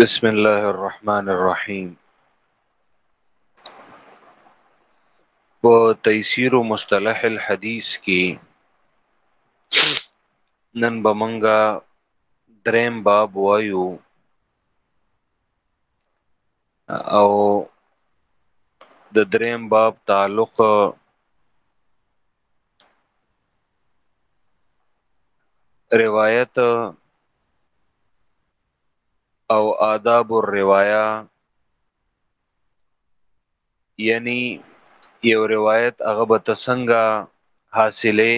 بسم الله الرحمن الرحیم په تیسیر مصطلح الحدیث کې نن به مونږه دریم باب وایو او د دریم باب تعلق روایت او آداب الروایه یعنی یو روایت هغه به تسنګه حاصله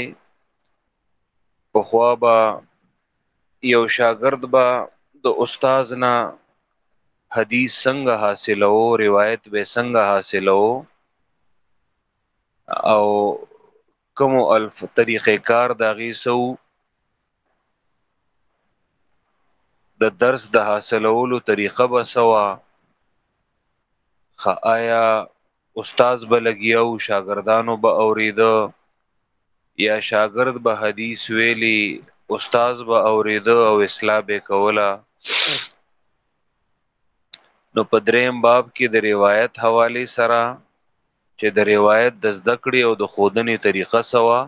په خوا به یو شاګرد به د استاد نه حدیث څنګه حاصلو روایت به څنګه حاصلو او کوم الف طریقې کار دا غي سو د درس د حاصلولو طریقه به سوا خ آیا استاد به لګیا او شاګردانو به اوریده یا شاګرد به حدیث ویلی استاد به اوریده او اصلاح به کوله نو په دریم باب کې د روایت حواله سره چې د روایت د زده کړې او د خودنې طریقه سوا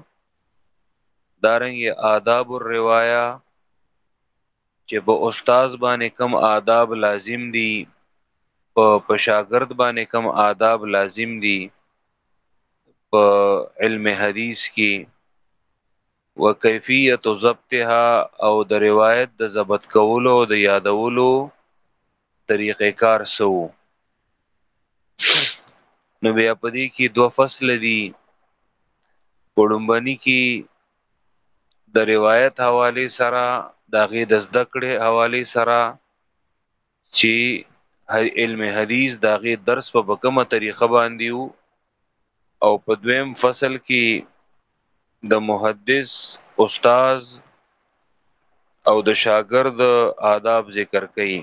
دارنګ آداب الروايه چې په استاد باندې کم آداب لازم دي په پشاګرد باندې کم آداب لازم دي په علم حدیث کې وکیفیت ضبطها او د روایت د ضبط کولو او د یادولو طریقې کار سو نو بیا په دې کې دوه فصل دي پړمبني کې د روایت حواله سره د غي د زده کړې حواله سره چې علم حدیث د غي درس په کومه طریقه باندې وو او په دویم فصل کې د محدث استاد او د شاګرد آداب ذکر کړي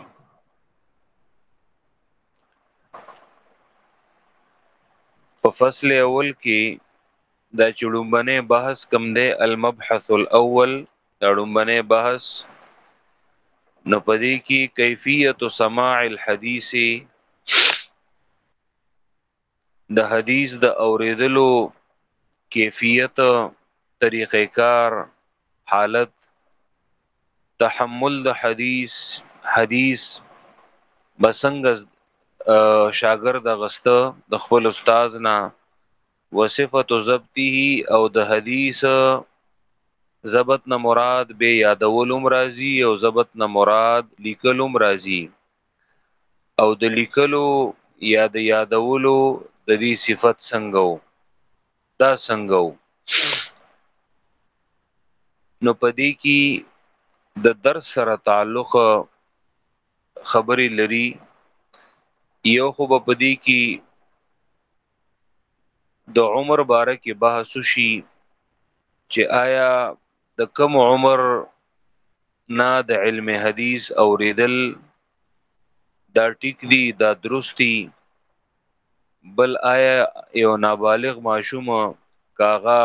په فصل اول کې دا چړومبنه بحث کم دی المبحث الاول دا چړومبنه بحث نو پدې کې کیفیت سماع الحدیث د حدیث د اوریدلو کیفیت طریقه کار حالت تحمل د حدیث حدیث بسنګ شاګرد غسته د خپل استاد نه وصفت ضبطه او د حدیث ضبط نه مراد به یادولم راضی او ضبط نه مراد لیکلم راضی او د لیکلو یا د یادولو د دې صفت څنګه وو دا څنګه وو نو پدې کې د درس سره تعلق خبرې لري یو خو په پدې کې د عمر باره کې بحث شي چې آیا د کم عمر نه د علم حدیث او ریدل دا ټیک دی دا درستی بل آیا یو نابالغ ماشوم کاغه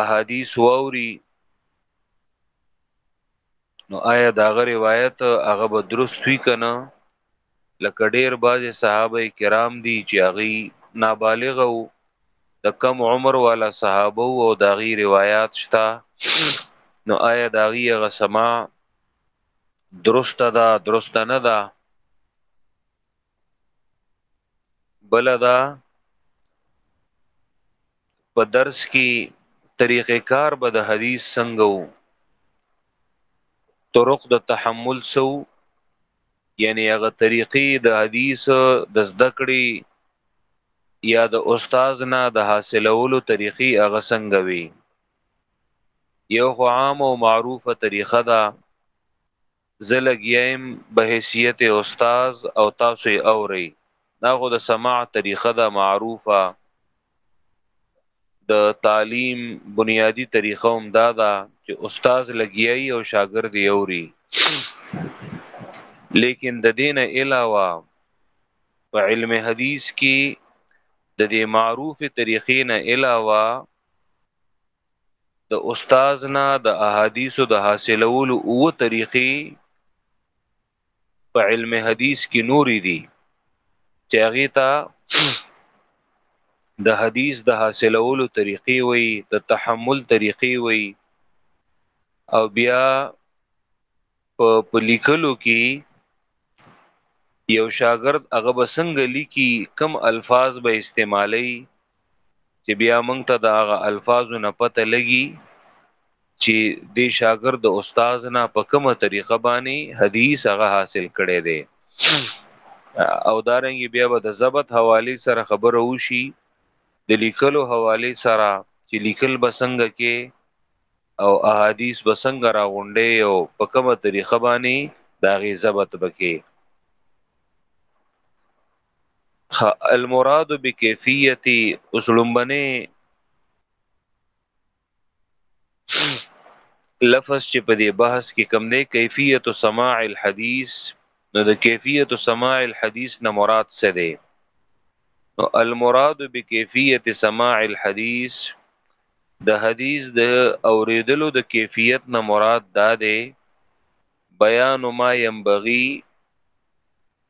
احادیث ووري نو آیا دا غ روایت هغه به درست وی کنه لکه ډیر بعضې صحابه کرام دي چې هغوی نابالغه وو د کم عمر والا صحابه او د هغوی روایات شته نو آیا د هغوی هغه سما درسته ده درسته نه ده بل دا په درس کې طریقې کار به د حدیث څنګه وو طرق د تحمل سو یعنی هغه طریقې د حدیث د زده کړې یا د استاد نه د حاصلولو طریقې هغه څنګه وي یو خو عام او معروفه طریقه ده زلګیم به حیثیت استاد او تاسو اوري دا خو د سماع طریقه ده معروفه د تعلیم بنیادی طریقه هم دا ده چې استاد لګیایي او شاګرد یې اوري لیکن د دینه علاوه په علم حدیث کې د دې معروف طریقې نه علاوه د استاد نه د احادیثو د حاصلولو او طریقې په علم حدیث کې نوري دي چې هغه ته د حدیث د حاصلولو طریقې وي د تحمل طریقې وي او بیا په لیکلو کې یو شاګرد هغه بسنګ لیکي کم الفاظ به استعمالي چې بیا موږ ته د هغه الفاظو نه پته لګي چې د شاګرد د استاد نه په کومه طریقه باندې حدیث هغه حاصل کړي دي او دارنګ بیا به د ضبط حواله سره خبره وشي د لیکلو حواله سره چې لیکل بسنګ کې او احادیث بسنګ را غونډې او په کومه طریقه باندې داغي ضبط بکې خ المراد بکیفیتی اوس لومبنه لفظ چې په دې بحث کې کم دی کیفیت سماع الحدیث نو د کیفیت سماع الحدیث نه مراد څه دی نو المراد بکیفیت سماع الحدیث د حدیث د اوریدلو د کیفیت نه مراد دا دی بیان ما ينبغي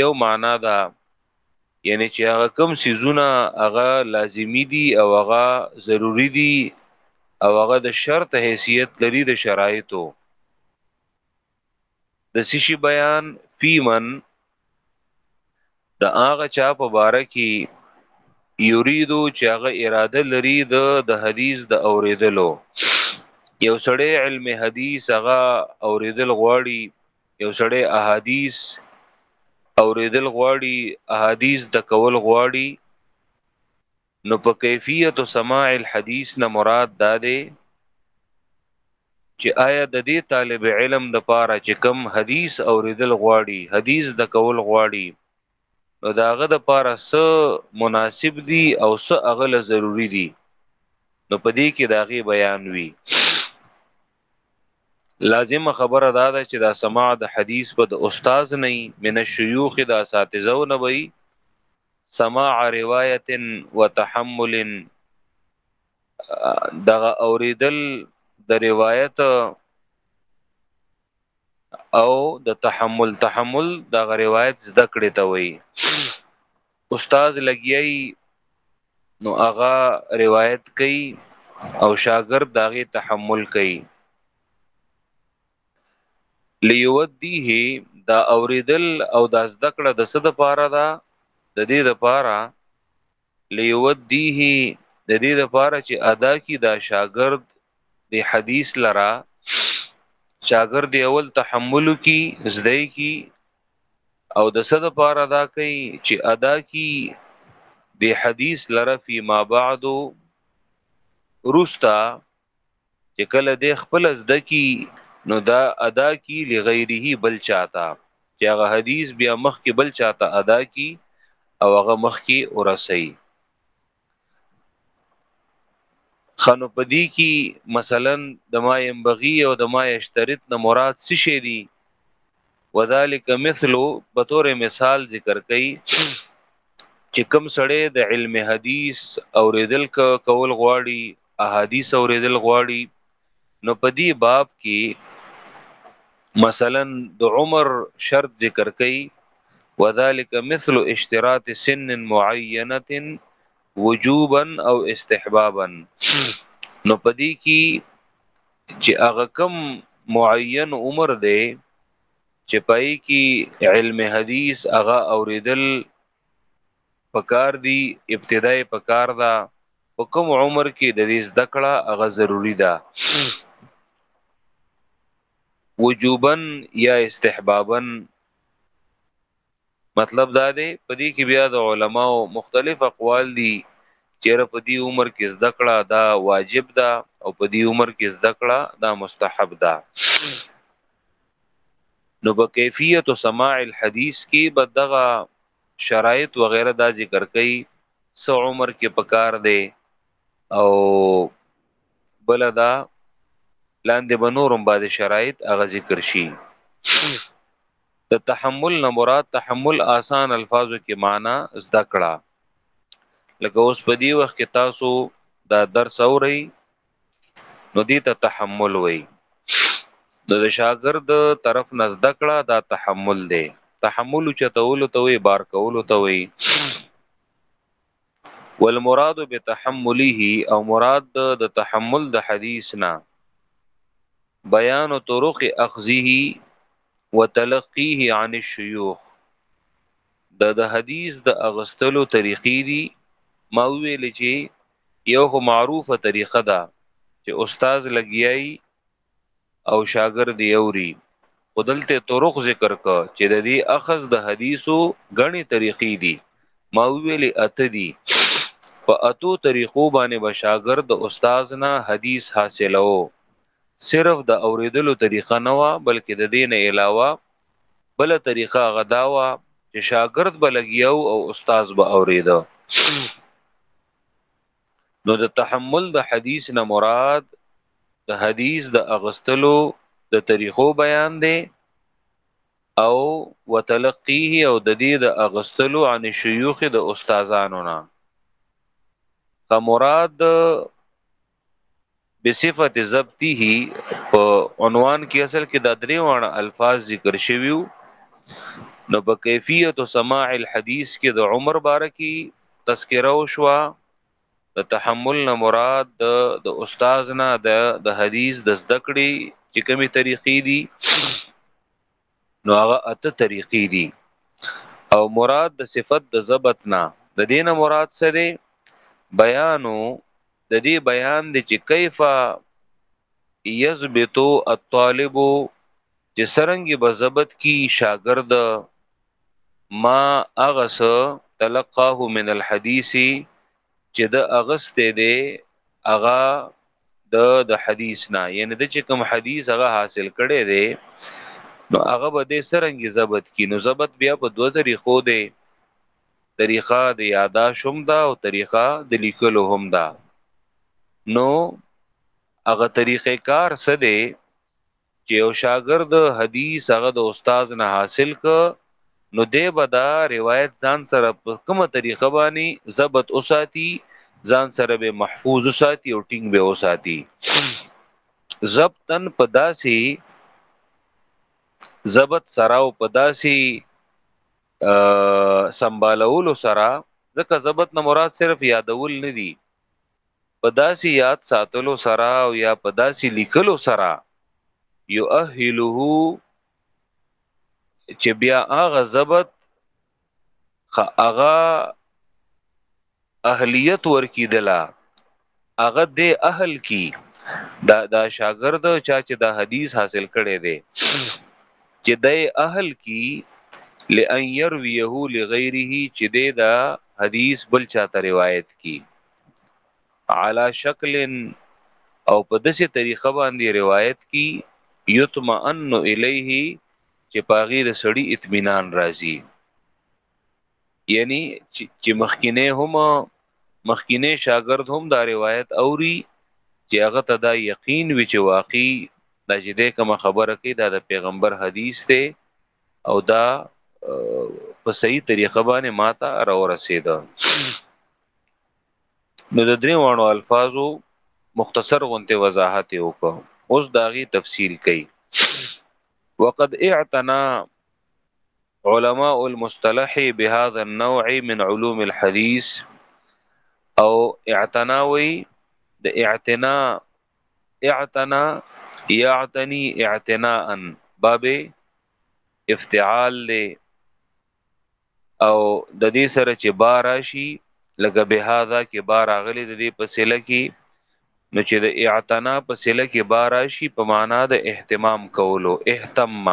یو معنا ده یعنی چې هغه کم سيزونه هغه لازمی دي او هغه ضروری دي او هغه د شرط حیثیت لري د شرایطو د سشي بیان فی من د هغه چا په باره کې یریدو چې هغه اراده لري د د حدیث د اوریدلو یو سړی علم حدیث هغه اوریدل غواړي یو سړی احادیث اوریدل غواړي احادیث د کول غواړي نو په کیفیت سماع الحدیث نه مراد دا دی چې آیا د دې طالب علم د پاره چې کم حدیث اوریدل غواړي حدیث د کول غواړي نو داغه د پاره سه مناسب دي او سه اغله ضروری دي نو پدې کې داغه بیان وی لازمه خبره دا ده چې دا سماع د حدیث په د استاد نه من الشيوخ د اساتذه نه وي سماع روایت و تحمل دغه اوریدل د روایت او د تحمل تحمل د روایت زده کړې ته وایي استاد لګیای نو هغه روایت کوي او شاګرد داغه تحمل کوي لیودیه دا اوریدل او دا زدکړه د صد پاره دا د دې د پاره لیودیه د دې د پاره چې ادا کی دا شاګرد د حدیث لرا شاګرد اول تحمل کی زده کی او د صد پار ادا کوي چې ادا کی د حدیث لره فی ما بعد رستا چې کله د خپل زده کی نو دا ادا کی لغیره بل چاته چې هغه حدیث بیا مخ کې بل چاته ادا کی او هغه مخ کې ورسي خنو په دې کې مثلا د ما ينبغي او د ما يشترط نه مراد څه شي دي وذالک مثلو په تور مثال ذکر کړي چې کم سړی د علم حدیث اوریدل کول غواړي احادیث اوریدل غواړي نو په دې باب کې مثلا د عمر شرط ذکر کړي وذالک مثل اشتراط سن معینه وجوبا او استحبابا نو په دې کې چې هغه کم معین عمر دی چې پای کې علم حدیث هغه اوریدل پکار دي ابتدا یې پکار ده په کوم عمر کې د دې زده کړه هغه ضروری ده وجوبا یا استحبابا مطلب دا دی په دې کې بیا د علماو مختلف اقوال دي چیرې په دې عمر کې زده کړه دا واجب ده او په دې عمر کې زده کړه دا مستحب ده نو په کیفیت او سماع الحدیث کې به دغه شرایط وغیرہ دا ذکر کړي سو عمر کې پکار دی او بلدا لاندې به نورم باندې شرایط هغه ذکر شي د تحمل نه مراد تحمل آسان الفاظو کې معنی زده کړه لکه اوس په دی وخت کې تاسو دا درس اوري نو دې ته تحمل وای نو د شاګرد طرف نزد کړه دا تحمل دی تحمل چتول ته وي بار کول ته وي والمراد بتحمله او مراد د تحمل د حدیث نه بیان طرق اخذه وتلقيه عن الشيوخ د د حدیث د اغستلو طریقې دي ما ویل چې یو خو معروفه طریقه ده چې استاد لګیای او شاګرد یې اوري خو دلته طرق ذکر ک چې د دې اخذ د حدیثو غني طریقې دي ما ویلي اته دي په اتو طریقو باندې به شاګرد د استاد نه حدیث حاصلو صرف د اوریدلو طریقه نه و بلکې د دین علاوه بل طریقه غداوا چې شاګرد بلګیاو او استاد به اوریدو نو د تحمل د حدیث نه مراد د حدیث د اغستلو د طریقو بیان دی او وتلقیه او د دې د اغستلو عن شيوخ د استادانو نه فمراد بصفت ضبطه په عنوان کې اصل کې دا درې واړه الفاظ ذکر شویو نو په کیفیت سماع الحدیث کې د عمر بارکی تذکره وشوه د تحمل نه مراد د د استاد نه د د حدیث د زده کړې چې کومې طریقې دي نو هغه اته طریقې دي او مراد د صفت د ضبط نه د دینه مراد څه دی بیانو د دې بیان دی چې کیف یثبتو الطالب چې سرنګي به ضبط کی شاګرد ما اغس تلقاه من الحديث چې د اغسته دی اغا د د حدیث نه یعنی د چې کوم حدیث هغه حاصل کړي دی نو هغه به د سرنګي ضبط کی نو ضبط بیا په دوه طریقو دی طریقه د یاداش هم دا او طریقه د لیکلو هم دا نو هغه طریقې کار څه دی چې یو شاګرد حدیث هغه د استاد نه حاصل ک نو دی به دا روایت ځان سره په کومه طریقه باندې ضبط وساتي ځان سره به محفوظ وساتي او ټینګ به وساتي ضبطن په داسې ضبط سره او په داسې سمبالولو سره ځکه ضبط نه مراد صرف یادول نه دي په داسې یاد ساتلو سره او یا په داسې لیکلو سره یؤهله چې بیا هغه ضبط هغه اهلیت ورکیدله هغه د اهل کی دا دا شاګرد چا چې دا حدیث حاصل کړي دی چې د اهل کی لئن يرويه لغيره چې دا حدیث بل چاته روایت کی علا شکل او په دسه طریقه باندې روایت کی یطمئن الیه چې پاغي د سړی اطمینان راځي یعنی چې مخکینه هم مخکینه شاګرد هم دا روایت اوري چې هغه ته دا یقین وی چې واقعي دا چې د کوم خبره کې دا د پیغمبر حدیث ته او دا په صحیح طریقه باندې ماته را ورسېده نو د درې وانو الفاظو مختصر غونته وضاحت وکړو اوس داغي تفصیل کوي وقد اعتنا علماء المصطلح بهذا النوع من علوم الحديث او اعتنا وی د اعتنا اعتنا يعتني اعتناء باب افتعال له او د دې سره چې با راشي لکه به هاذا کې با راغلي د دې په سله کې نو چې د اعتنا په سله کې باراشي په معنا د اهتمام کولو اهتم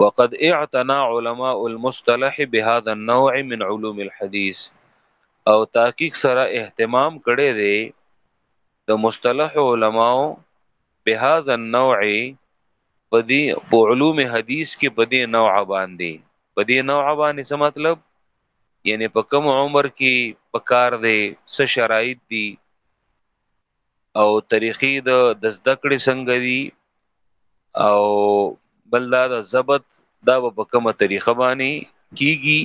وقد اعتنا علماء المصطلح بهذا النوع من علوم الحديث او تحقیق سره اهتمام کړي دي د مصطلح علماو بهذا النوع په دې په علوم حدیث کې په دې نوع باندې په دې نوع باندې څه مطلب یعنی په کم عمر کې په کار دی څه شرایط دي او طریقې د د زده کړې څنګه دي او بل دا د ضبط دا په کومه طریقه باندې کیږي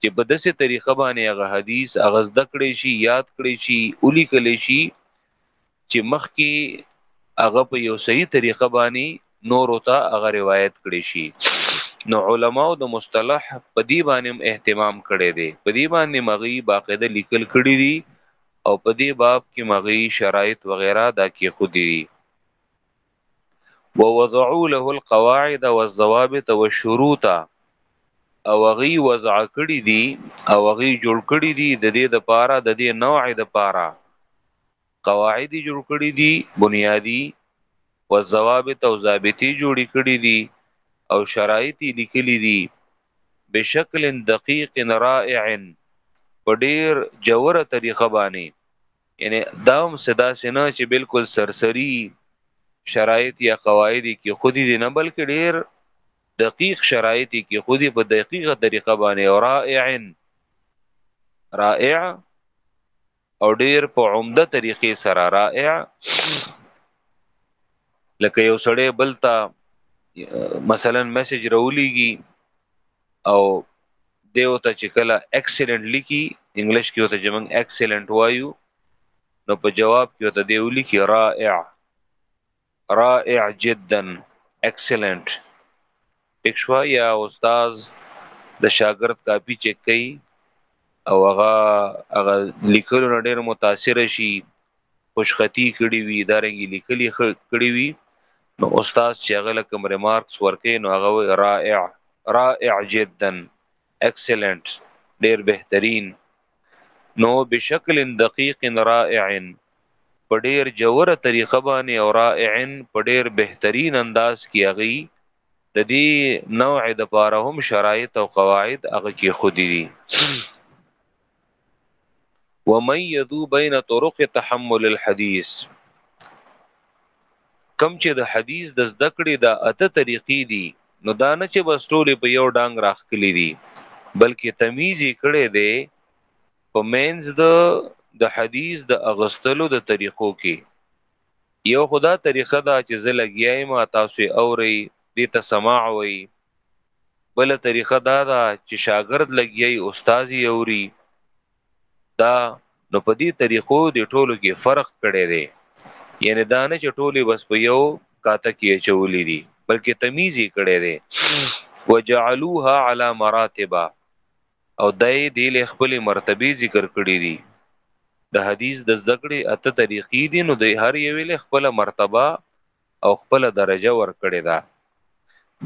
چې په داسې طریقه باندې هغه حدیث هغه زده کړې شي یاد کړې شي اولی کړې شي چی مخکی هغه په یو صحیح طریقه بانی نور ته هغه روایت کړی شی نو علماء د مصطلح په دی بانی اهتمام کړی دی په دی بانی مغی باقاعده لیکل کړی دی او په دی باب کی مغی شرایط وغیرہ دا کی خودی دی ووضعوا له القواعد والضوابط والشروط او غي وضع کړی دي او غي جوړ کړی دي د دې د پاره د دې نوع د پاره قواعد جوړ کړی دي بنیادی والضوابط او ضابطي جوړ کړی دي او شرایط لیکلي دي بشکل دقیق رائع په ډیر جوره طریقه باندې یعنی دا هم څه داسې نه چې بالکل سرسری شرایط یا قواعد کې خودي دي نه بلکې ډیر دقیق شرایط کې خودي په دقیقه طریقه باندې او رائعن رائع او ډیر په عمده طریقې سره رائع لکه یو سړی بلتا مثلا میسج راولېږي او دیو ته چې کله ایکسیلنټ لیکي انګلیش کې وته چې موږ ایکسیلنټ وایو نو په جواب کې وته دیو لیکي رائع رائع جدا ایکسیلنټ اکشوا یا استاد د شاګرد کاپی چک کوي او هغه هغه لیکلو نه ډیر متاثر شي خوشخطي کړي وي دا رنګ لیکلي کړي وي نو استاد چې هغه لکه ریمارکس ورکې نو هغه رائع رائع جدا ایکسلنت ډیر بهترین نو بشکل دقیق رائع په ډیر جوره طریقه باندې او رائع په ډیر بهترین انداز کې هغه د دې نوع د پاره هم شرایط او قواعد هغه کې خودي دي وميزو بين طرق تحمل الحديث کم چې د حدیث د زده کړې دا اته طریقې دي نو دا نه چې بس ټولې په یو ډنګ راخکلي دي بلکې تمیز یې کړی دی په مینز د د حدیث د اغستلو د طریقو کې یو خدا طریقه دا چې زه لګیایم تاسو اوري دې ته سماع وي بل طریقه دا ده چې شاګرد لګیای استاد یې اوري دا نو په دې طریقو د ټولو کې فرق کړي دي یعنی دا نه چې ټولې بس په یو کاته کې چولې دي بلکې تمیز یې کړي دي وجعلوها علی مراتب او دای دې له خپل مرتبه ذکر کړي دي د حدیث د ذکرې اته طریقې دي نو د هر یو له خپل مرتبه او خپل درجه ور کړی دا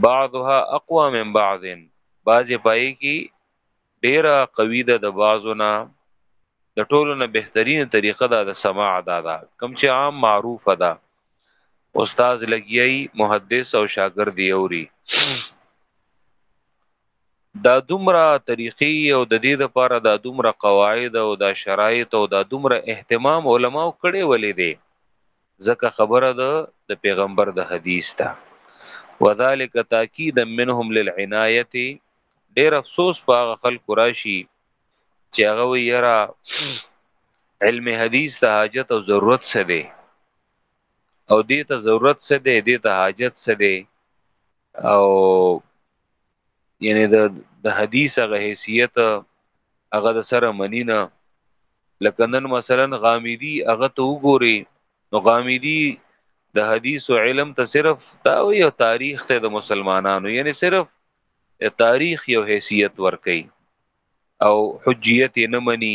بعضها اقوا من بعض بعضی پای کی ډیره قوی ده د بعضونه د ټولو نه بهترین طریقه ده د سماع ده دا کم چې عام معروف ده استاد لګیای محدث او شاګرد یوري دا دومره طریقې او د دې لپاره دا دومره قواعد او دا شرایط او دا دومره اهتمام علماو کړي ولې دي ځکه خبره ده د پیغمبر د حدیث ده وذالک تاکید منهم للعنایت ډیر افسوس په هغه خلکو راشي چې هغه یرا علم حدیث ته حاجت او ضرورت څه دی او دې ته ضرورت څه دی دې ته حاجت څه دی او یعنی د د حدیث هغه حیثیت هغه د سره منی نه لکه نن مثلا غامدی هغه ته وګوري نو غامدی د حدیث او علم ته صرف دا یو تاریخ ته د مسلمانانو یعنی صرف تاریخ یو حیثیت ورکي او حجیت نه مني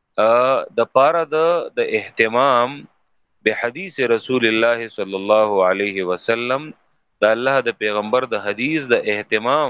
د پاره د د اهتمام به حدیث رسول الله صلی الله علیه وسلم د الله د پیغمبر د حدیث د اهتمام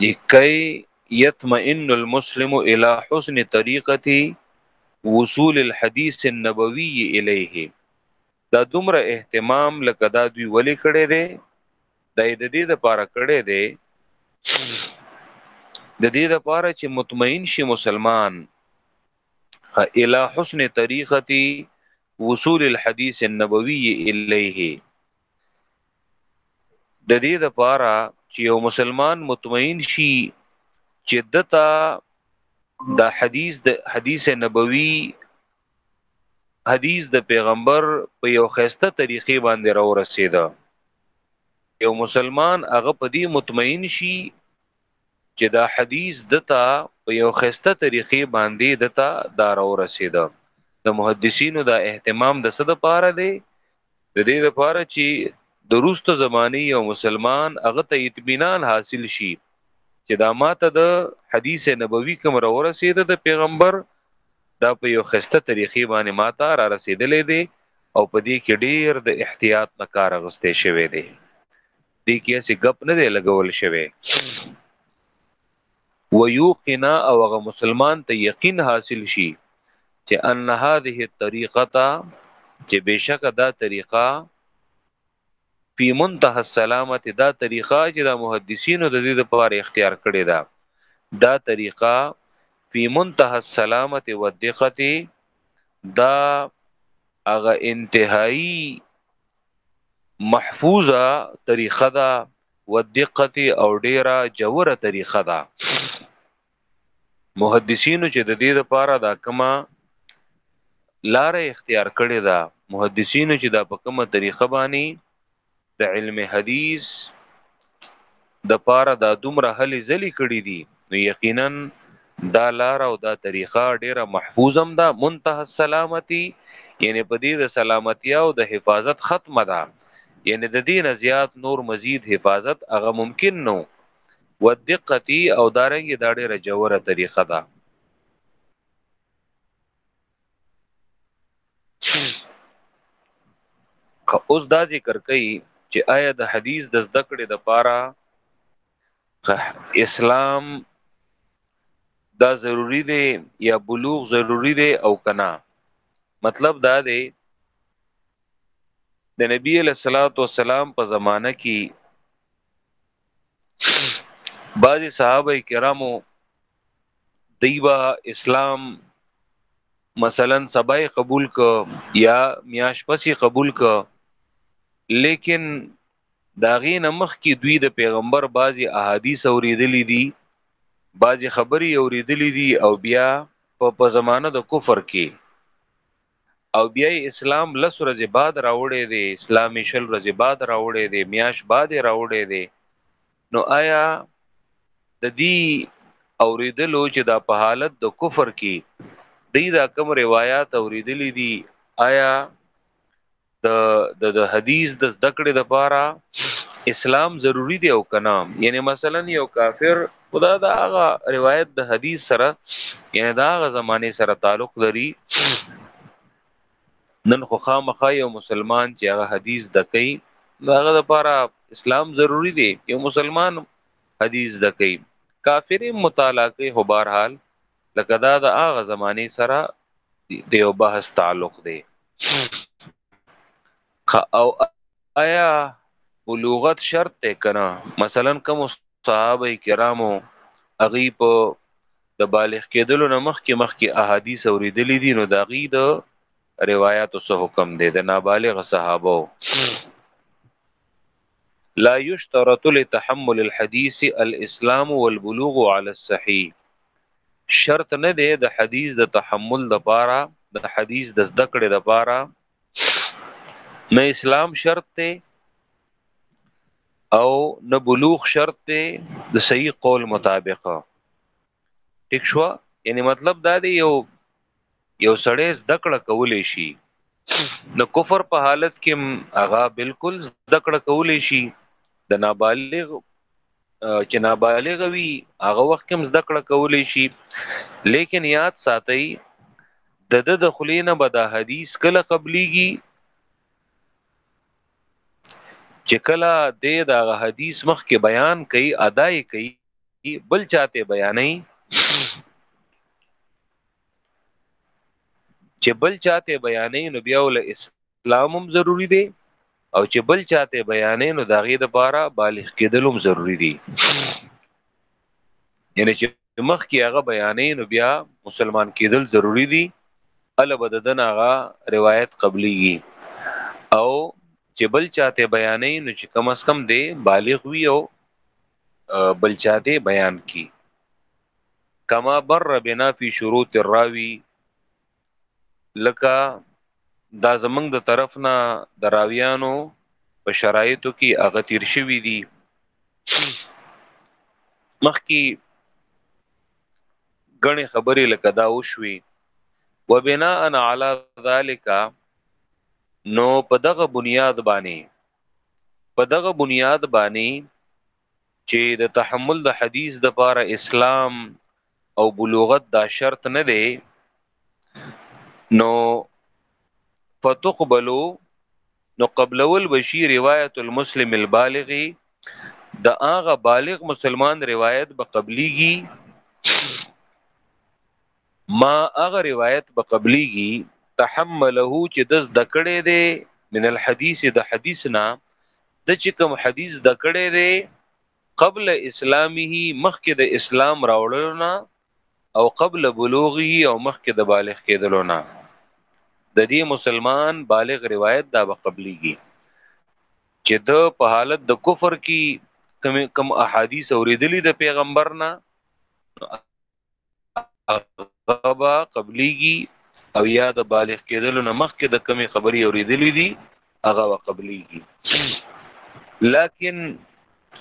لکي يطمئن المسلم الى حسن طريقتي وصول الحديث النبوي اليه دا دومره اهتمام لکه دا دوی ولې کړي دي دا د دې لپاره کړي دي د دې لپاره چې مطمئن شي مسلمان الى حسن طریقتی وصول الحديث النبوي الیه د دې د پاره چې یو مسلمان مطمئن شي چې دتا د حدیث د حدیث نبوي حدیث د پیغمبر په یو خسته طریقې باندې را ورسېده یو مسلمان هغه په دې مطمئن شي چې دا حدیث دتا په یو خسته طریقې باندې دتا دار او رسیدا د محدثینو دا اهتمام د صد پاره دی د دې لپاره چې د روسته زمانی او مسلمان هغه ته اطمینان حاصل شي چې دا ماته د حدیث نبوي کوم را ورسېده د پیغمبر دا په یو خسته طریقې باندې ماته را رسیدلې دی او په دې کې ډیر د احتیاط نه کار غستې شوی دی دې کې څه غپ نه دی لګول شوی ويوقنا او هغه مسلمان ته یقین حاصل شي چې ان هذه الطريقه چې بشک دا طریقه فی منتهى السلامت دا طریقه چې دا محدثینو د دې لپاره اختیار کړې ده دا طریقه فی منتهى السلامت و دقت دا هغه انتهایی محفوظه طریقه ده و دقت او ډیره جوره طریقه ده محدثینو چې د دې لپاره دا کما لار اختیار کړې ده محدثینو چې دا په کومه طریقه باندې د علم حدیث د پاره دا دومره هلي ځلي کړي دي نو یقینا دا لار او دا طریقه ډیره محفوظم ده منتهى السلامتی یعنی په دې د سلامتی او د حفاظت ختمه ده یعنی د دین زیات نور مزید حفاظت هغه ممکن نو و دقتی او دارنګ دا ډیره جوړه طریقه ده که اوس دا ذکر کوي چې آیا د حدیث د زده کړې د پاره اسلام دا ضروری دی یا بلوغ ضروری دی او کنا مطلب دا دی د نبی له صلوات و سلام په زمانه کې بعضی صحابه کرامو دیبا اسلام مثلا سبای قبول ک یا میاش پسی قبول ک لیکن داغې نمخ کې دوی د پیغمبر بعضی احادیث اوریدلې دي بعضی خبري اوریدلې دي او بیا په زمانه د کفر کې او بیا اسلام لس ورځې بعد راوړې دي اسلامي شل ورځې بعد راوړې دي میاش بعد راوړې دي نو آیا د دې اوریدلو چې دا په حالت د کفر کې دی دا کوم روایت اوریدلې دي آیا د د د حدیث د زده کړې د پاره اسلام ضروری دی او کنا یعنی مثلا یو کافر خدا دا هغه روایت د حدیث سره یعنی دا هغه زمانه سره تعلق لري نن خو خامخا یو مسلمان چې هغه حدیث د کوي دا هغه د پاره اسلام ضروری دی یو مسلمان حدیث د کوي کافر مطالعه کوي هو بهر حال لکه دا د هغه زمانه سره د یو بحث تعلق دی او آیا بلوغت شرط ته کنه مثلا کوم صحابه کرامو اغي په د بالغ کېدلو نه مخکې مخکې احادیث اوریدلې دي نو دا غي د روایتو سه حکم دی د نابالغ صحابه لا یشترط لتحمل الحديث الاسلام والبلوغ على الصحيح شرط نه دی د حدیث د تحمل د پاره د حدیث د زده کړې د پاره نه اسلام شرط دی او نه بلوغ شرط دی د صحیح قول مطابق ټیک شو یعنی مطلب دا دی یو یو سړی زده کړه کولې شي د کفر په حالت کې هغه بالکل زده کړه کولې شي د نابالغ چې نابالغ وي هغه وخت کې زده کړه کولې شي لیکن یاد ساتي د د دخلینه به دا حدیث کله قبليږي چې کله د دا حدیث مخ کې بیان کوي اداي کوي بل چاته بیانې چې بل چاته بیانې نو بیا ول اسلام هم ضروری دی او چې بل چاته بیانې نو دغه د پاره بالغ کېدل هم ضروری دی یعنی چې مخ کې هغه بیانې نو بیا مسلمان کېدل ضروری دی ال بددن هغه روایت قبليږي او چې بل چاته بیانې نو چې کم اس کم دی بالغ وي او بل چاته بیان کی کما بر بنا فی شروط الراوی لکه دا زمنګ د طرف نه د راویانو په شرایطو کې هغه تیر شوی دی مخکې غني خبرې لکه دا وشوي وبناء علی ذالک نو په دغه بنیاد باندې په دغه بنیاد باندې چې د تحمل د حدیث د پاره اسلام او بلوغت دا شرط نه دی نو فتقبلو نو قبلول بشی روایت المسلم البالغ د هغه بالغ مسلمان روایت به قبليږي ما هغه روایت به قبلیږي تحمله چې د زده کړې دی من الحديث د حدیث نه د چې کوم حدیث د کړې دی قبل اسلامه مخکې د اسلام راوړلو نه او قبل بلوغه او مخکې د بالغ کېدلو نه د دې مسلمان بالغ روایت دا به قبليږي چې د په حالت د کفر کې کم کم احادیث اوریدلې د پیغمبر نه هغه به قبليږي او یا د بالغ کېدل نه مخکې د کمی خبري اوریدلې دي هغه به قبليږي لکن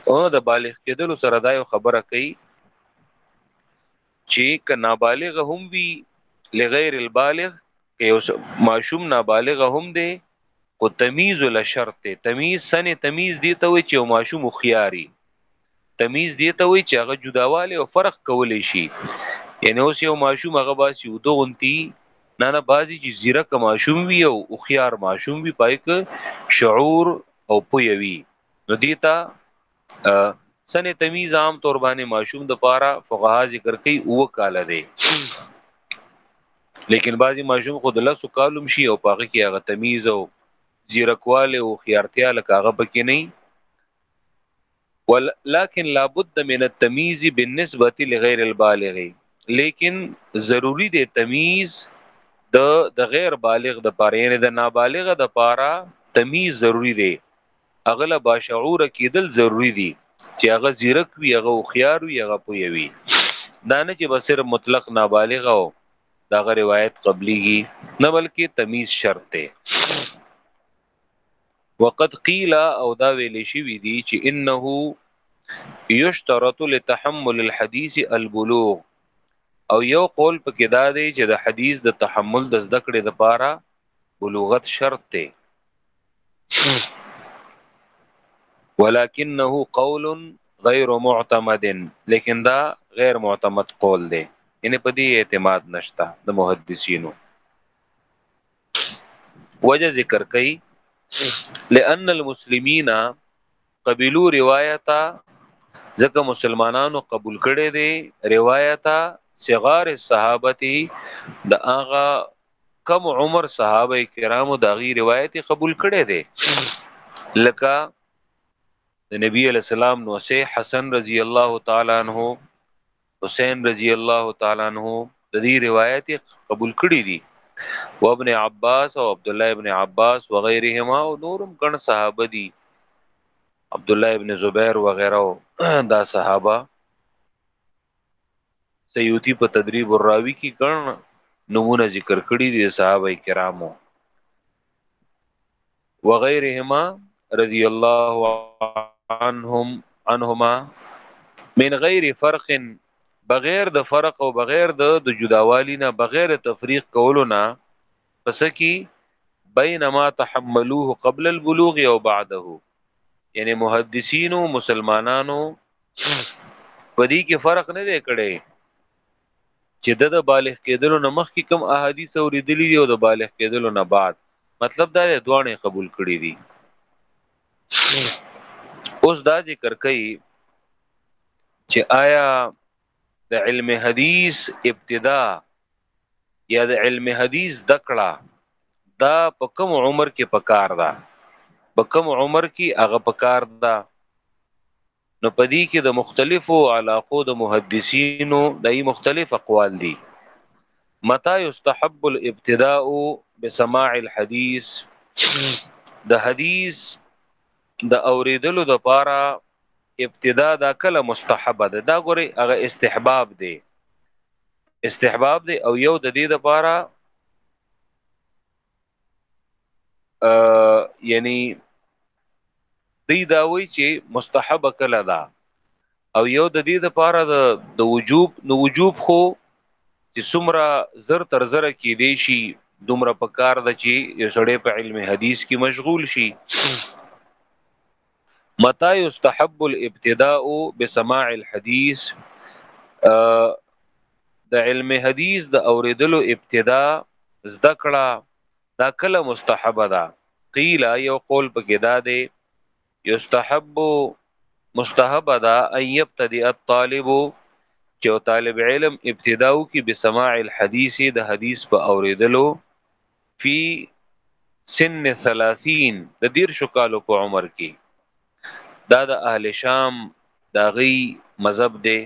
او د بالغ کېدل سره دا یو خبره کوي چې ک نابالغ هم وي لغیر البالغ که یو ماشوم نابالغ هم دی خو تمیز له شرط تمیز سن تمیز دی ته وي چې ماشوم خياري تمیز دی ته وی چې هغه جداواله او فرق کولی شي یعنی اوس یو ماشوم هغه باسي او دغونتی نه نه بازي چې زیرک ماشوم وي او اوخيار ماشوم وي پایک شعور او پویوي نو دیتا سن تمیز عام طور باندې ماشوم د پاره فقها ذکر کوي او کال دی لیکن بعضی ماشوم خود الله سو کالم شي او پاګه کې هغه تمیز او زیرکواله او خيارتیا لکه هغه پکې نه ولكن لابد من التمييز بالنسبه لغير البالغ لیکن ضروری دی تمیز د د غیر بالغ د پاره یعنی د نابالغ د پاره تمیز ضروری دی اغله با شعور کېدل ضروری دی چې هغه زیرک وي هغه خيار وي هغه پوي وي دا نه چې بسر مطلق نابالغ او دا روایت قبليږي نه بلکې تمیز شرط دی وقد قيل او دا ویل شوی دی چې انه یشترط لتحمل الحديث البلوغ او یو قول پکې دا دی چې د حدیث د تحمل د زده کړې لپاره بلوغت شرط دی ولكنه قول غیر معتمد لیکن دا غیر معتمد قول دی ان په دې اعتماد نشته د محدثینو وجه ذکر کوي لئن المسلمین قبلو روایت ځکه مسلمانانو قبول کړي دي روایت صغار الصحابتی د هغه کم عمر صحابه کرامو دا غي روایت قبول کړي دي لکه د نبی علی السلام نو سه حسن رضی الله تعالی عنہ حسین رضی الله تعالی عنہ د دې روایت قبول کړی دی و ابن عباس او عبد الله ابن عباس وغيرهما او نورم ګڼ صحابه دي عبد الله ابن زبير وغيره دا صحابه سيوطي په تدريب الراوي کې ګڼ نمونه ذکر کړی دي صحابه کرامو وغيرهما رضي الله عنهم عنهما من غیر فرق بغیر د فرق او بغیر د د جداوالی نه بغیر تفریق کولو نه پس کی بینما تحملوه قبل البلوغ او بعده یعنی محدثین او مسلمانانو پدې کې فرق نه دی کړی چې د د بالغ کېدلو نه مخکې کوم احادیث اوریدلي دي او د بالغ کېدلو نه بعد مطلب دا دی دوانه قبول کړي دي اوس دا ذکر کوي چې آیا د علم حدیث ابتدا یا د علم حدیث دکړه دا په کوم عمر کې پکار ده په کوم عمر کې هغه پکار ده نو په دې کې د مختلفو علاقو د محدثینو دای مختلف اقوال دي متى يستحب الابتداء بسماع الحديث د حدیث د اوریدلو د پاره ابتدا دا کله مستحب ده دا ګوري هغه استحباب دی استحباب دی او یو د دې د پاره یعنی دی دا وی چې مستحب کله ده او یو د دې د پاره د د وجوب نو وجوب خو چې څومره زر تر زر کې دی شي دومره په کار د چې یو سړی په علم حدیث کې مشغول شي متى يستحب الابتداء بسماع الحديث د علم حدیث د اوریدلو ابتدا زده کړه دا کله مستحب ده قیل یو قول پکې دا دی یستحب مستحب ده ان یبتدی الطالب چې طالب علم ابتداو کې بسماع الحديث د حدیث په اوریدلو فی سن 30 د دیر شو کالو په عمر کې دا د اهل شام دا غي مذهب دی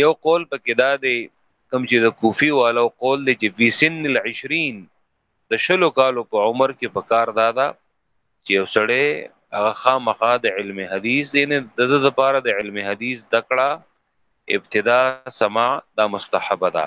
یو قول پکې دا دی کم چې د کوفی والو قول دی چې فی سن العشرین د شلو کالو په عمر کې په کار دادا چې یو سړی هغه خامخا د علم حدیث دین د د لپاره د علم حدیث دکړه ابتدا سما دا مستحب ده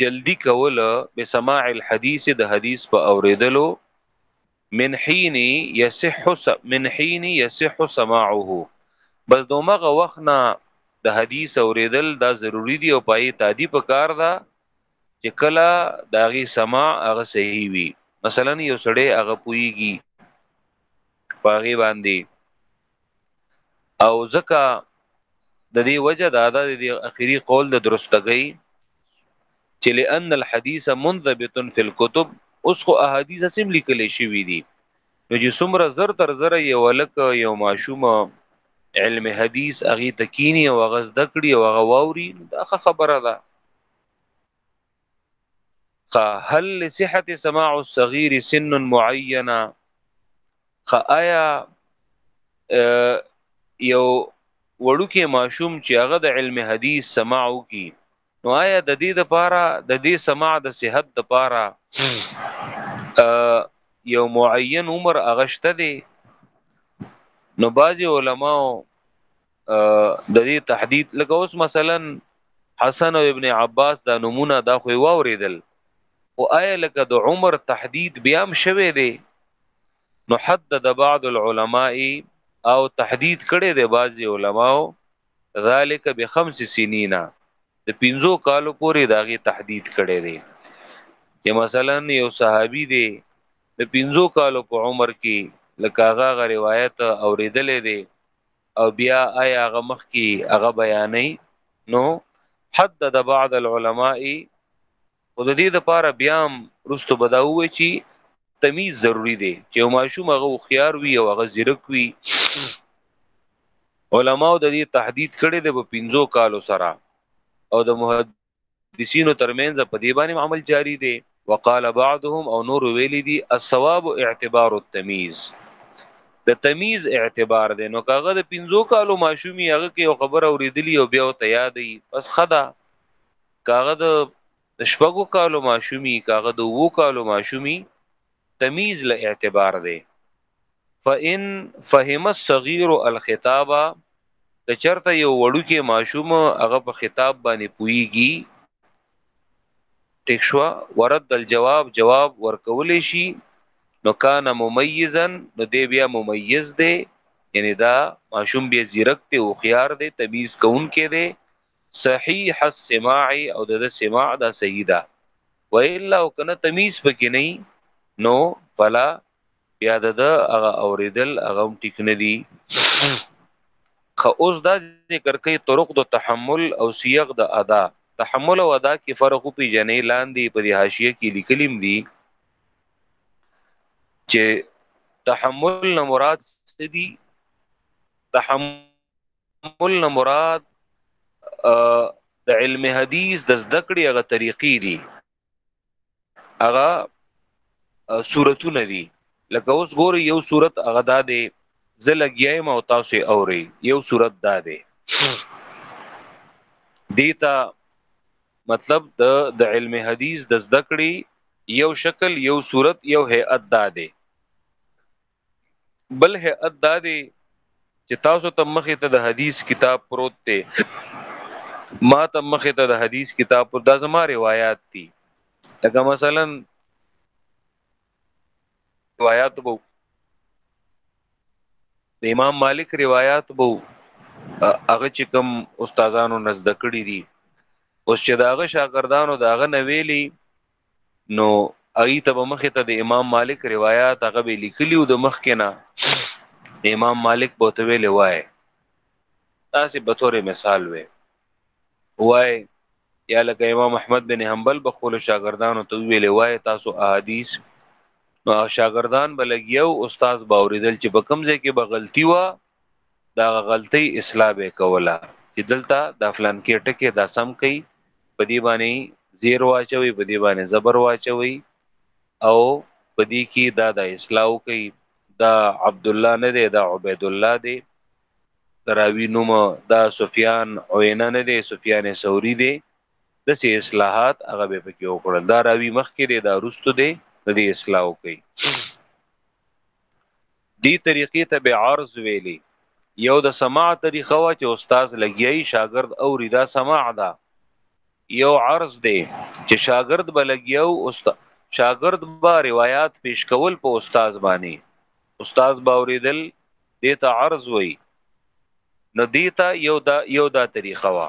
جلدی کول به سماع الحديث د حدیث په اوریدلو من حين يصح من حين يصح سماعه بس دومغه وخت نه د حدیث اوریدل دا ضروری دی او پای تادی په کار ده چې کله داغي سماع هغه صحیح وي مثلا یو سړی هغه پویږي پاغي باندې او ځکه د دې وجه دا ده د اخیری قول د درستګۍ چې لئن الحديث منضبط فی الكتب اوس خو احادیث سم لیکل شوی دي نو چې څومره زر تر زر یو لک یو ماشوم علم حدیث اغه تکینی او غز دکړي او غواوري دا خبره ده خا هل لصحت سماع الصغير سن معينه خا آیا یو وړوکې ماشوم چې هغه د علم حدیث سماع وکي نو آیا د دې د پاره د دې سماع د صحت د پاره یو معین عمر اغشته دی نو بعضی علماو د دې تحدید لکه اوس مثلا حسن او ابن عباس دا نمونه دا خو واوریدل او آیا لکه د عمر تحدید بیا هم شوه دی نو حدد بعض العلماء او تحدید کړي دی بعض علماو ذالک بخمس سنینا د پنځو کالو پورې داغي تحدید کړي دی چې مثلا یو صحابي دی د پنځو کالو په عمر کې لکه هغه روایت اوریدلې دی او بیا آیا هغه مخکي هغه بیانې نو حدد بعض العلماء او د دې لپاره بیا رستو بداوي چې تمیز ضروری دی چې ماشوم هغه خيار وي او هغه زیرک وي علماو د دې تحدید کړي د 15 کالو سره او د محد د سینو ترمنځ په دی باندې عمل جاری دی وقال بعضهم او نور ویلی دی الثواب اعتبار التمیز د تمیز اعتبار دی نو کاغه د 15 کالو ماشومی هغه کې یو خبر اوریدلی او بیا ته یادې بس خدا کاغه د شپږو کالو ماشومی کاغه د وو کالو ماشومی تمیز له اعتبار دی فإن فهم الصغير الخطاب که چرته یو وړوکی ماشوم هغه په خطاب باندې پويږي ټیک شو ورد الجواب جواب ورکول شي نو کان ممیزا نو دی بیا ممیز دی یعنی دا ماشوم بیا زیرک دی او خيار دی تمیز کون کې دی صحیح السماع او د سماع دا صحیح ده و الا او کنه تمیز پکې نه نو فلا بیا د هغه اوریدل هغه ټیک نه دی خو اوس دا ذکر کوي طرق د تحمل او سیغ د ادا تحمل او ادا کې فرق پی جنې لاندې په حاشیه کې لیکلیم دي چې تحمل نه مراد سدي تحمل مول نه مراد د علم حدیث د زده کړې هغه طریقې دي هغه صورتونه دي لکه اوس ګوري یو صورت هغه دا دی زه لګیایم او تاسو اوري یو صورت دا دی دیتا مطلب د د علم حدیث د زده کړې یو شکل یو صورت یو هيئت دا دی بل هيئت دا دی چې تاسو ته مخې ته د حدیث کتاب پروت دی ما ته مخې ته د حدیث کتاب پر دا زما روایت دي لکه مثلا روایت بو د امام مالک روایت بو هغه چې کوم استادانو نزد کړی دي اوس چې داغه شاګردانو داغه نویلی نو ای ته به مخ ته د امام مالک روایت هغه به لیکلی او د مخ کې نه امام مالک بوته وی لوای تاسو به تور مثال وې وای یا لکه امام احمد بن حنبل به خپل شاګردانو ته ویل وای تاسو احادیث نو شاګردان به لګیاو استاد به اوریدل چې په کوم ځای کې به غلطي وا دا غلطي اصلاح به کوله چې دلته دا فلان کې ټکه دا سم کوي په دې باندې زیر واچوي په دې باندې زبر واچوي او په دې کې دا د اصلاح کوي دا عبد الله نه دی دا عبید الله دی دراوی نوم دا سفیان عینه نه دی سفیان ثوری دی د سي اصلاحات هغه به پکې وکړل دا راوی مخکې دی دا رستو دی د دې اصلاح کوي دی طریقې ته به عرض ویلي یو د سماع طریقه وا چې استاد لګیای شاګرد او ردا سماع ده یو عرض دی چې شاګرد به لګیاو استاد شاګرد به روایت پیش کول په استاد باندې استاد به اوریدل دیتا عرض وای نو دیتا یو دا یو دا طریقه وا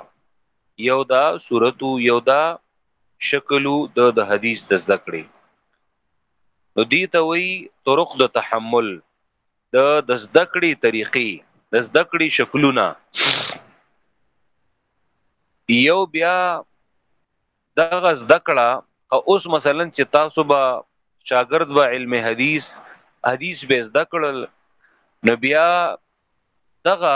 یو دا صورتو یو دا شکلو د د حدیث د ذکرې نو دي ته وی طرق د تحمل د د زده کړې طریقې د زده کړې شکلونه یو بیا دغه زده کړه اوس مثلا چې تاسو به شاګرد به علم حدیث حدیث به زده کړل نو بیا دغه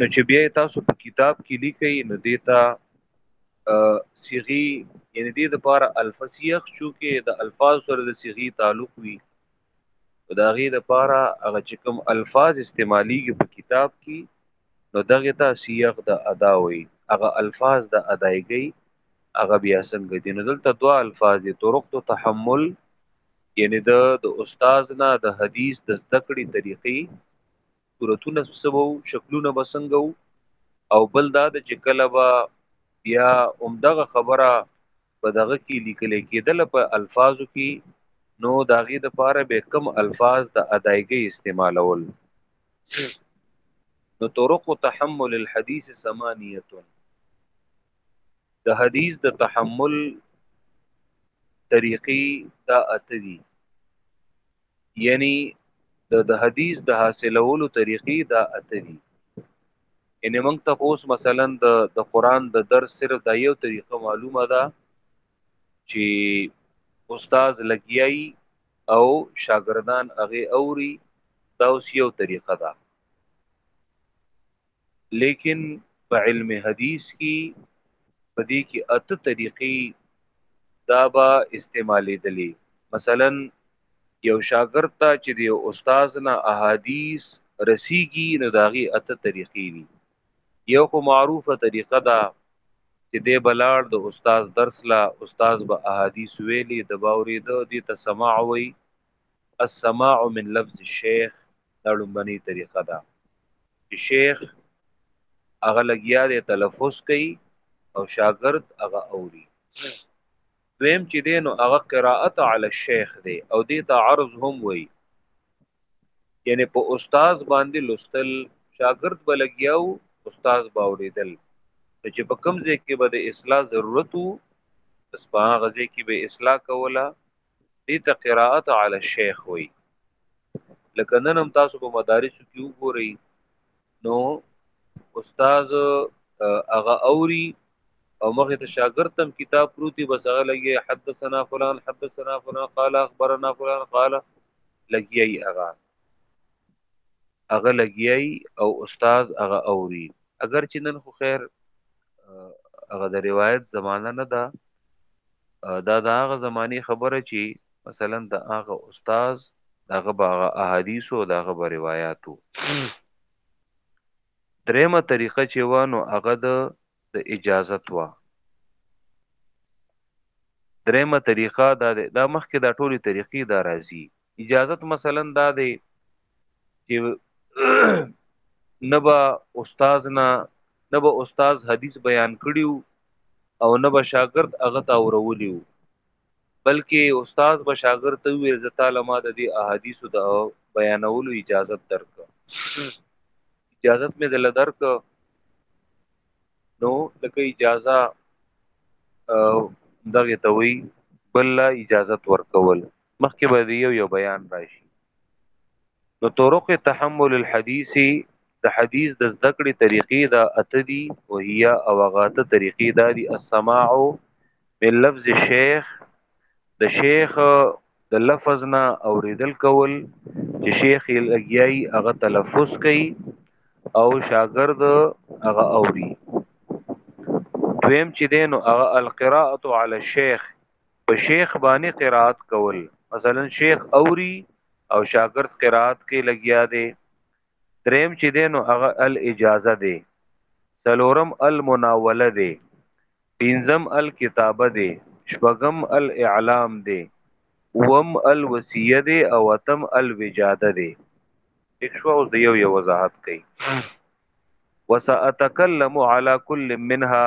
نو چې بیا تاسو په کتاب کې لیکئ نو دیتا صيغي یعنی دې د پاره الفصیح چونکه د الفاظ سره د صيغي تعلق وي د هغې لپاره هغه چې کوم الفاظ استعمالیږي په کتاب کې نو دغه ته سیاق د ادا وي هغه الفاظ د ادایګي هغه بیا څنګه دي نو دلته دوا الفاظ دي طرق تو تحمل یعنی د د استاد نه د حدیث د زده کړې طریقې صورتونه څه وو شکلونه به څنګه وو او بل دا چې کله به بیا عمدغه خبره په دغه کې لیکل کېدل په الفاظو کې نو داغه د پاره به کم الفاظ د ادایګي استعمالول نو طرق تحمل الحديث ثمانيه د حدیث د تحمل طریقې دا اته دي یعنی د د حدیث د حاصلولو طریقې دا اته دي ان موږ ته اوس مثلا د د قران د درس صرف دا یو طریقه معلومه ده چې استاد لګیای او شاګردان هغه اوري دا اوس یو طریقه ده لیکن په علم حدیث کې په دې کې اته طریقې دا به استعمالې دلې مثلا یو شاګرد ته چې د استاد نه احادیث رسیږي نو داغي اته طریقې دي یو خو معروفه طریقه ده چې د بلار د استاد درس لا استاد به احادیث ویلي د باورې د دې ته سماع وي السماع من لفظ الشیخ دا لومبني طریقه ده چې شیخ هغه لګیا دی تلفظ کوي او شاګرد هغه اوري دویم چې دی نو هغه قراءت علی الشیخ دی او دې ته عرض هم وای یعنی په استاد باندې لستل شاګرد بلګیاو استاد باوریدل چې په کوم ځای کې به د اصلاح ضرورت وو پس په هغه ځای کې به اصلاح کوله دې ته قراءت علی الشیخ وای لکه نن هم تاسو په مدارسو کې وګورئ نو استاد هغه اوري او مخه ته شاګرد تم کتاب پروتي بس هغه لګي حدثنا فلان حدثنا فلان قال اخبرنا فلان قال لګي هغه هغه لګیای او استاد هغه اوري اگر چې نن خو خیر هغه د روایت زمانہ نه ده دا د هغه زماني خبره چې مثلا د هغه استاد دغه باغه احادیث او دغه به روایتو درېمه طریقه چې و نو هغه د د اجازت وا درېمه طریقه دا د مخکې دا ټولي طریقې دا راځي اجازت مثلا دا دی چې نه به استاد نه نه به استاد حدیث بیان کړیو او نه به شاګرد هغه ته اورولیو بلکې استاد به شاګرد ته ویل زه تعالی ما د دې احادیثو د بیانولو اجازه درک اجازه مې دل درک نو لکه اجازه دغه ته وی بل اجازه ورکول مخکې به دی یو یو بیان راشي نو طرق تحمل الحديث د حدیث د زده کړې طریقې دا اته دي او هي او غاته طریقې دا دي السماع من لفظ الشيخ د شیخ د لفظ نه اوریدل کول چې شیخ یې لګیای هغه تلفظ کوي او شاګرد هغه اوري دویم چې دینو هغه القراءه علی الشیخ په شیخ باندې قرات کول مثلا شیخ اوري او شاګرد قرات کې لګیا دی دریم چې دی نو هغه الاجازه دی سلورم المناوله دی پنځم الکتابه دی شپږم الاعلام دی وم الوصیه دی او اتم الوجاده دی اکشوا اوس د یو یو وضاحت کوي وساتکلم علی کل منها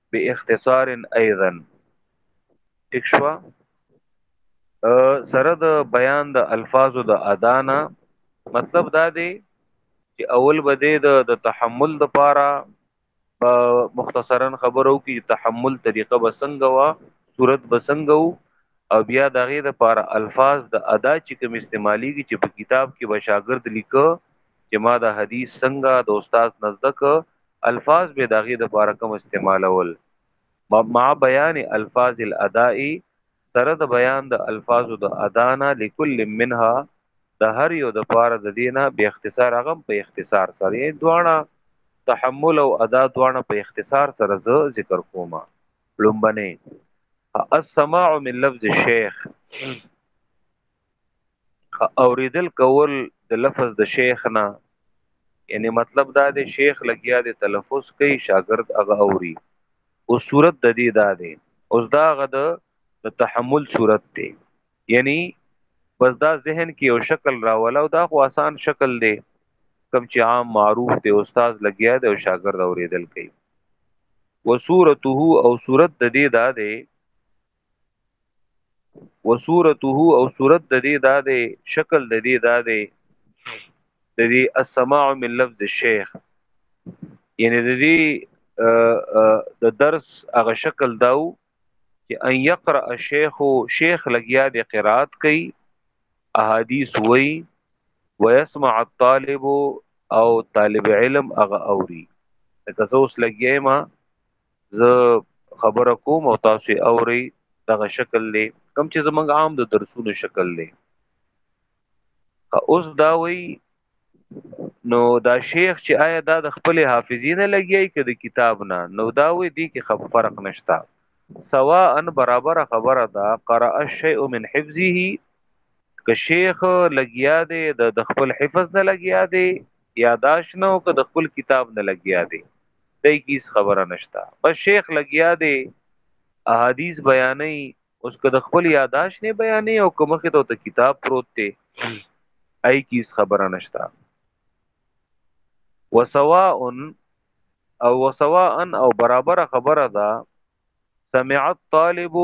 به اختصار ايضا ټیک شو سره د بیان د الفاظو د ادانا مطلب دا دی چې اول بده د د تحمل د پاره په مختصرا خبرو کې تحمل طریقه بسنګ وا صورت بسنګ او بیا دغه د پاره الفاظ د ادا چې کوم استعمالي کې چې په کتاب کې بشاګرد لیکه چې ما د حدیث څنګه د استاد نزدک الفاظ به داغي د پاره کوم استعمالول مع بیان الفاظ الاداء سره د بیان د الفاظ د ادانا لكل منها د هر یو د پاره د دینه به اختصار غم په اختصار سره یې دواړه تحمل او ادا دواړه په اختصار سره زه ذکر کومه لومبنه السماع من لفظ الشيخ اوریدل کول د لفظ د شیخ نه یعنی مطلب دا دی شیخ لګیا دی تلفظ کوي شاګرد هغه اوري او صورت د دې دا دی اوس دا غد د تحمل صورت دی یعنی بس دا ذهن کې یو شکل راولا او دا خو آسان شکل دی کم چې عام معروف دی استاد لګیا دی او شاګرد اوریدل کوي وصورته او صورت د دې دا دی وصورته او صورت د دې دا دی شکل د دې دا دی د دې السماع من لفظ الشيخ یعنی د دې د درس هغه شکل داو چې ان يقرأ الشيخ شیخ لګیا د قرات کوي احادیث وای ويسمع الطالب او طالب علم هغه اوري که زه اوس لګیای ما زه خبره کوم او تاسو یې اورئ دغه شکل دی کوم چې زمونږ عام د درسونو شکل دی اوس دا وی نو دا شیخ چې آیا دا د خپل حافظین لګیای کې د کتاب نه نو دا وی دی کې خپ فرق نشتا سوا ان برابر خبره دا قرأ الشیء من حفظه که شیخ لګیا دی د خپل حفظ نه لګیا دی یاداش نه او که د خپل کتاب نه لګیا دی دای کیس خبره نشتا بس شیخ لګیا دی احادیث بیانې اوس که د خپل یاداش نه بیانې او که مخه ته کتاب پروت دی ای کیس خبره نشتا وسواء او وسواء او برابر خبره ده سمع الطالب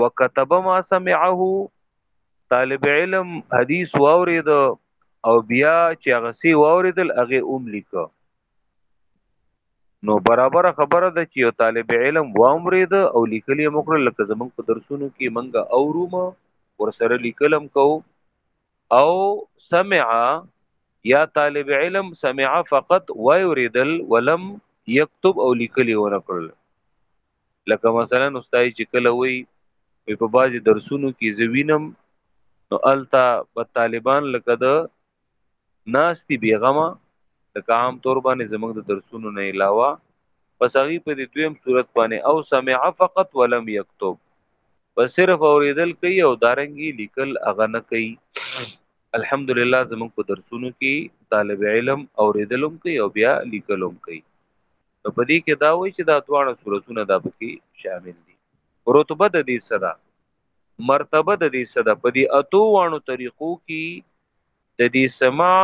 وكتب ما سمعه طالب علم حدیث واورید او بیا چې هغه سی واوریدل هغه اوم لیکه نو برابر خبره ده چې یو طالب علم وامرید او لیکلی مکر لکه زمونږ په درسونو کې منګه اوروم ورسره لیکلم کو او سمع یا طالب علم سمع فقط ویریدل ولم یكتب او لیکلی ونکړل لکه مثلا استاد چې کله وی په بازي درسونو کې زوینم نو التا په طالبان لکه د ناستی بیغمه لکه عام طور باندې زموږ د درسونو نه علاوه پس هغه په دې دویم صورت باندې او سمع فقط ولم یكتب په صرف اوریدل کوي او دارنګي لیکل هغه نه کوي الحمدلله زموږ په درسونو کې طالب علم اوریدلم کوي او بیا لیکلم کوي نو په دې کې دا وایي چې دا دواړه صورتونه د پکې شامل دي رتبه د دې صدا مرتبه د دې صدا په دې اتو وانو طریقو کې د دې سما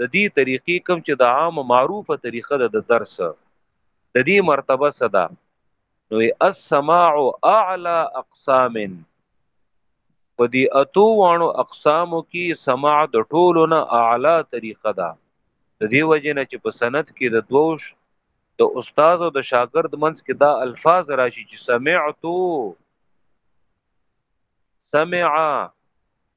د دې طریقې کوم چې د عام معروفه طریقه ده د درس د دې مرتبه صدا نو السماع اعلى اقسام په دې اتو وانو اقسامو کې سماع د ټولو نه اعلی طریقه ده د دې وجه نه چې په سند کې د دوش د استاد او د شاګرد منځ کې دا الفاظ راشي چې سمعتو سمع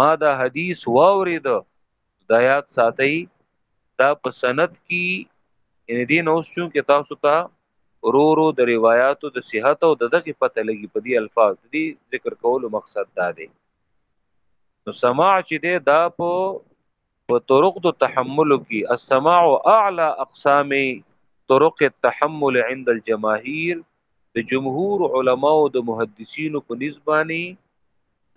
ما دا حدیث واورید دا یاد ساتي دا په سند کې ان دین اوس چون کې تاسو ته رو رو د روایتو د صحت او د دغه پته لګي په دې الفاظ دي ذکر کولو مقصد دا دی نو سماع چې ده دا په په طرق د تحمل کی السماع اعلى اقسام طرق التحمل عند الجماهير د جمهور علما او د محدثینو په نسبانی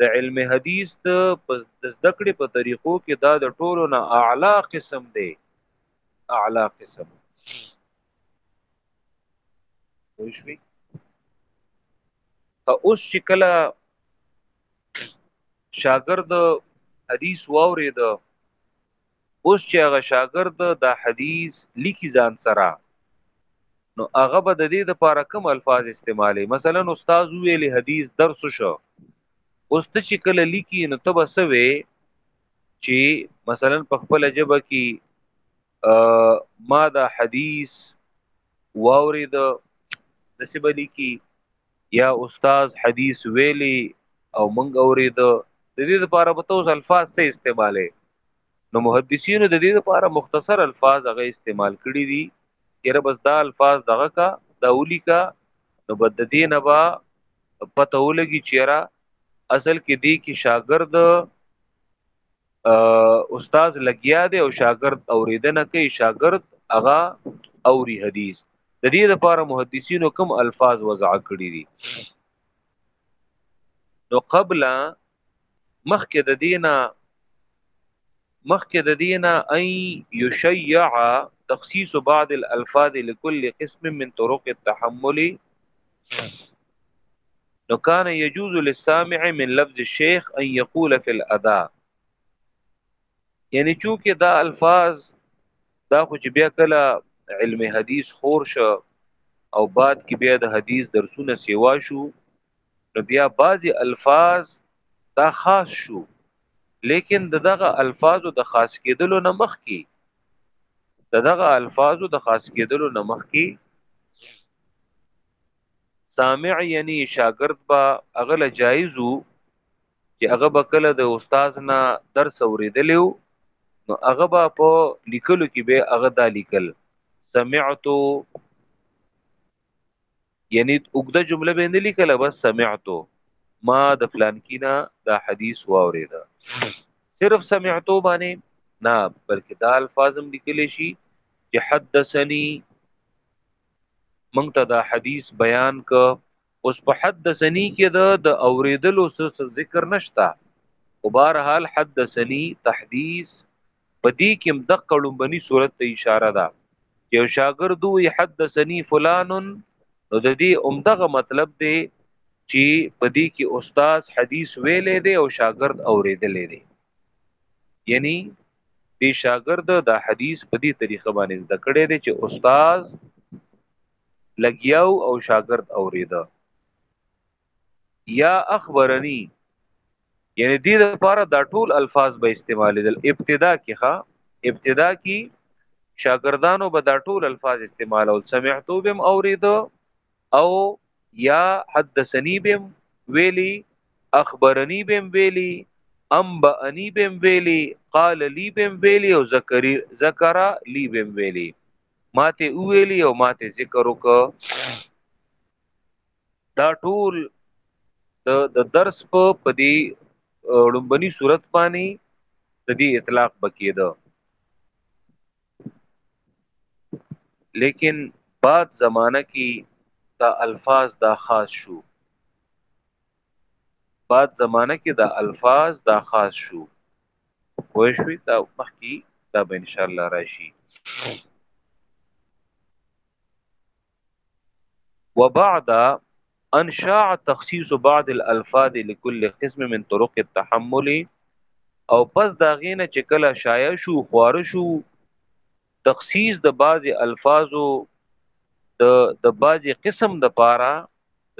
د علم حدیث د پس د زده کړې په طریقو کې دا د ټولو نه اعلی قسم دی اعلی قسم وښوی او اوس چې کله شاګرد حدیث واورید اوس چې هغه شاګرد دا حدیث لیکي ځان سره نو هغه به د دې د پاره کوم الفاظ استعمالي مثلا استاد ویل حدیث درس شو اوس ته چې کله لیکي نو ته به سوي چې مثلا په خپل جبه کې ما دا حدیث واورید د سبلی کې یا استاد حدیث ویلی او منګ اورید د دې لپاره به توس الفاظ سه استعماله نو محدثینو د دې لپاره مختصر الفاظ هغه استعمال کړی دي چیرې بس دا الفاظ دغه کا دا اولی کا نو بد دې نه با پته ولګي چیرې اصل کې دی کې شاګرد استاد لګیا دی او شاګرد اوریدنه کوي شاګرد هغه اوري حدیث د دې لپاره محدثینو کوم الفاظ وضع کړی دي نو قبل مخکې د دینه مخکې د دینه اي يشيع تخصيص بعض الالفاظ لكل قسم من طرق التحمل نو کان یجوز للسامع من لفظ الشیخ ان یقول فی الادا یعنی چونکه دا الفاظ دا خو چې بیا کله علم حدیث خور شو او بعد کې بیا د حدیث درسونه سیوا شو نو بیا بعضی الفاظ دا خاص شو لیکن دغه الفاظو د خاص کېدلو نه مخ کې دغه الفاظو د خاص کېدلو نه مخ کې سامع یعنی شاګرد با اغل جایزو چې هغه به کله د استاد نه درس اوریدلیو نو هغه به په لیکلو کې به هغه دا لیکل سمعت یعنی وګړه جمله به نه لیکل بس سمعت ما د فلان کینا دا حدیث واوریدا صرف سمعتو باندې نه بلکې دا الفاظم لیکل شي چې حدثني مونږ ته دا حدیث بیان ک اوس په حدثنی کې دا د اوریدلو څه ذکر نشتا او بهر حال حدثنی تحدیث په دې کې د قلم بني صورت ته اشاره ده یو شاګرد وی حدثنی فلان نو د دې عمدغه مطلب دی چې په دې کې استاد حدیث ویلې دی او شاګرد اوریدلې دی یعنی دی شاګرد دا حدیث په دې طریقه باندې زده کړی دی چې استاد لګیاو او شاګرد اوریدا یا اخبرنی یعنی دې لپاره دا ټول الفاظ به استعمالیدل ابتدا کې ښا ابتدا کې شاګردانو به دا ټول الفاظ استعمالول سمعتو بهم اوریدو او یا حدثنی بیم ویلی اخبرنی بیم ویلی انبأنی بیم ویلی قال لی بیم ویلی او ذکری ذکر لی بیم ویلی ماته او ویلی او ماته ذکر وک دا ټول د درس په پدی لومبني صورت باندې د دې اطلاق بکیده لیکن بعد زمانہ کې دا الفاظ دا خاص شو بعد زمانہ کې دا الفاظ دا خاص شو وای شوې دا مخکې دا به ان شاء الله راشي وبعد ان شاع تخصيص بعض الالفاظ لكل قسم من طرق التحمل او پس دا غینه چې کله شایع شو خوار شو تخصیص د بعضی الفاظو د د بعضی قسم د پاره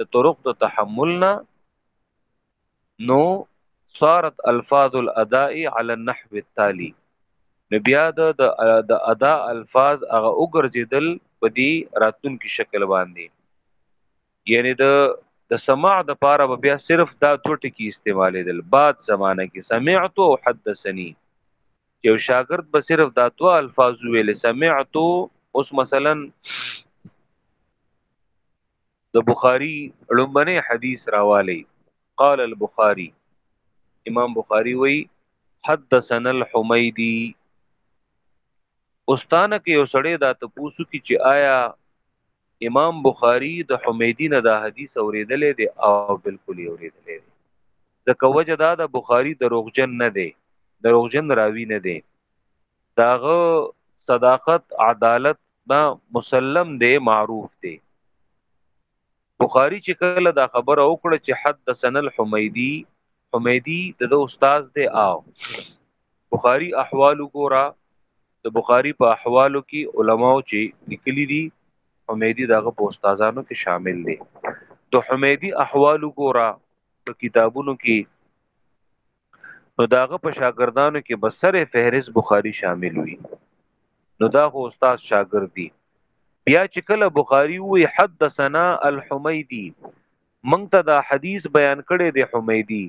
د طرق د تحملنا نو صارت الفاظ الاداء على النحو التالي نو بیا د د ادا الفاظ هغه وګرځیدل په دې راتلونکي شکل باندې یعنی د د سماع د پاره بیا صرف دا دوه ټکي استعمالېدل بعد زمانه کې سمعت او حدثني یو شاګرد به صرف دا دوه الفاظ ویل سمعت اوس مثلا د بخاری لومبنه حدیث راوالی قال البخاری امام بخاری وی حدثنا الحمیدی استانه کې یو سړی دا ته پوسو کی چې آیا امام بخاری د حمیدی نه دا حدیث اوریدلې دی او بالکل اوریدلې دی ځکه وجه دا د بخاری دروغجن نه دی دروغجن راوی نه دی داغه صداقت عدالت دا مسلم دی معروف دی بخاری چې کله دا خبره وکړه چې حدثنا الحمیدی حمیدی د دو استاد دی او بخاری احوال ګورا د بخاری په احوالو کې علماو چې لیکلي دي حمیدی دغه په استادانو کې شامل دي د حمیدی احوال ګورا په کتابونو کې نو داغه په شاګردانو کې به سره فهرست بخاری شامل وي نو دا خو استاد شاګرد دی بیا چې کله بخاری وی حدثنا الحمیدی مونږ ته دا حدیث بیان کړی دی حمیدی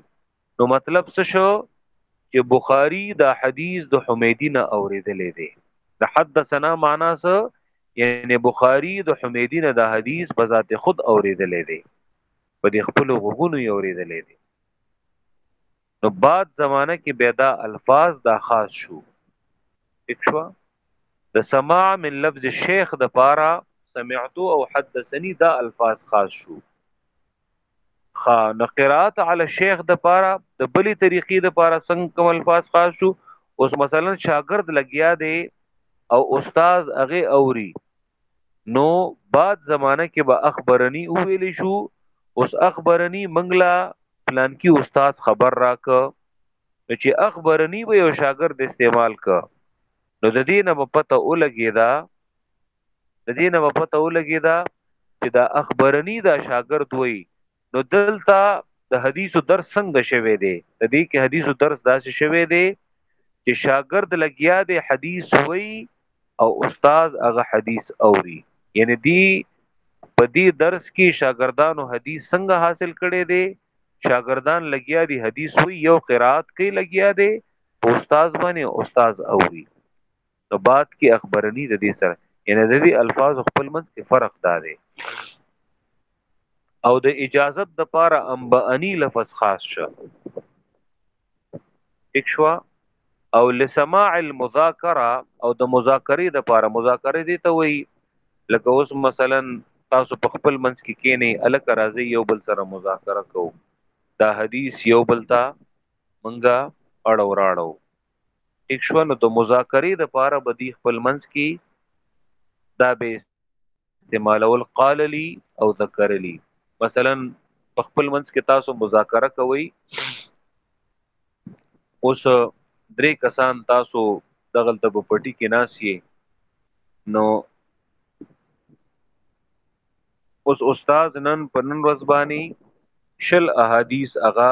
نو مطلب څه شو چې بخاری دا حدیث د حمیدی نه اوریدلې دی د حدثنا معنا څه یعنی بخاری د حمیدی نه دا حدیث په ذات خود اوریدلې دی په دې خپل غوګونو یې اوریدلې دی نو بعد زمانه کې بیا دا الفاظ دا خاص شو اکشوا د سماع من لفظ شیخ د پارا سمعت او حدثني دا الفاظ خاص شو خا نقرات علی شیخ د پارا د بلی طریقې د پارا څنګه کوم الفاظ خاص شو اوس مثلا شاګرد لګیا دی او استاد هغه اوري نو بعد زمانہ کې به اخبرني ویل شو اوس اخبرني منګلا پلان کې استاد خبر راک نو چې اخبرني به یو شاګرد استعمال ک نو د دې نه په پته ولګی دا د دې نه په پته ولګی دا چې دا اخبرني دا شاګرد وای نو دلته د حدیثو درس څنګه شوه دی د دې کې حدیثو درس داسې شوه دی چې شاګرد لګیا دی حدیث وای او استاد هغه حدیث اوري یعنی دی په دې درس کې شاګردانو حدیث څنګه حاصل کړي دي شاګردان لګیا دي حدیث وی یو قرات کوي لګیا دي استاد باندې استاد اوري نو بعد کې اخبرني د دې سره یعنی د دې الفاظ خپل منځ کې فرق دا دی او د اجازت د پاره انبانی لفظ خاص شه اکشوا او لسماع المذاکره او د مذاکره د پاره مذاکره دي ته وایي لکه اوس مثلا تاسو په خپل منځ کې کینې الک راځي یو بل سره مذاکره کوو دا حدیث یو بل ته منګه اړو راړو ټیک شو نو د مذاکره د پاره بدی خپل منځ کې دا به استعمالول قال لي او ذکر لي مثلا خپل منځ کې تاسو مذاکره کوي اوس درې کسان تاسو دغل ته په پټي کې ناسي نو اوس استاد نن په نن ورځ باندې شل احادیث اغا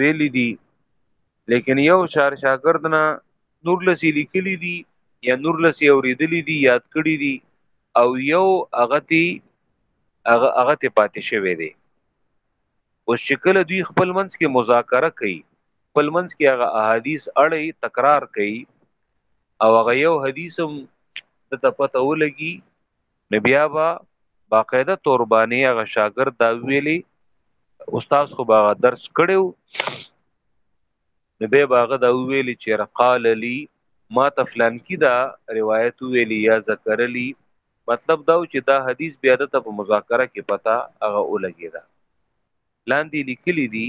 ویلي دي لیکن یو شار شاګرد نه نور لسی لیکلی دي یا نور لسی اوریدلی دي یاد کړی دي او یو اغتی هغه هغه ته پاتې شوی دی اوس چې کله دوی خپل منځ کې مذاکره کوي خپل منځ کې هغه احادیث اړي تکرار کوي او هغه یو حدیث هم د پته ولګي نو بیا به باقاعده توربانی هغه شاګرد دا ویلی استاد خو باغ درس کړو نو به باغ دا ویلی چې قال لی ما تفلان کی دا روایت ویلی یا ذکر لی مطلب دا چې دا حدیث بیا د په مذاکره کې پتا هغه ولګی دا لاندې لیکلی دی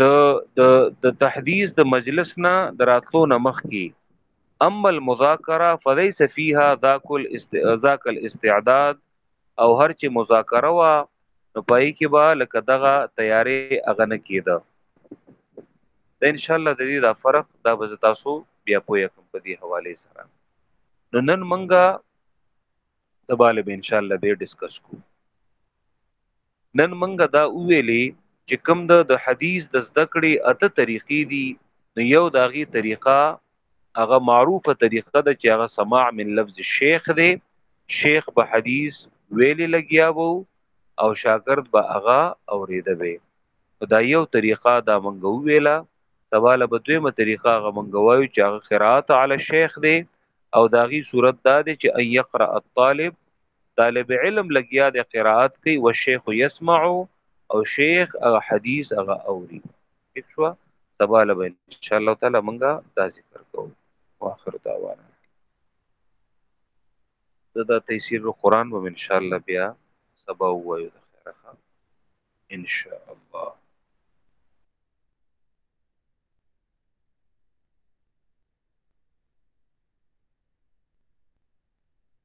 د د د تحدیث د مجلس نه دراتلو نه مخ کی اما المذاکره فليس فيها ذاك الاست... ذاك الاستعداد او هر چې مذاکره وا نو پای کې به لکه دغه تیارې اغه نه کیده دا ان شاء الله د دې دا فرق دا به تاسو بیا پوهه کوم په دې حواله سره نو نن منګه سباله به ان شاء الله به ډیسکس کوو نن مونږ دا وویلې چې کوم د د حدیث د زده کړې اته طریقې دي نو یو د هغې طریقه هغه معروفه طریقه ده چې هغه سماع من لفظ شیخ دی شیخ به حدیث ویلې لګیا وو او شاګرد به هغه اوریده وي دا یو طریقه دا مونږ ویله سوال به دویمه طریقه هغه مونږ وایو چې هغه قرات علی شیخ دی او داغي صورت دا دی چې ان یقرأ الطالب طالب علم لګیا د قرائت کوي او شیخ یسمع او شیخ او حدیث هغه اوري ٹھیک شو سبا له ان شاء الله تعالی مونږه دا ذکر کوو واخر دعوانا دا, دا تفسیر القرآن به ان شاء الله بیا سبا وایو د خیره ان شاء الله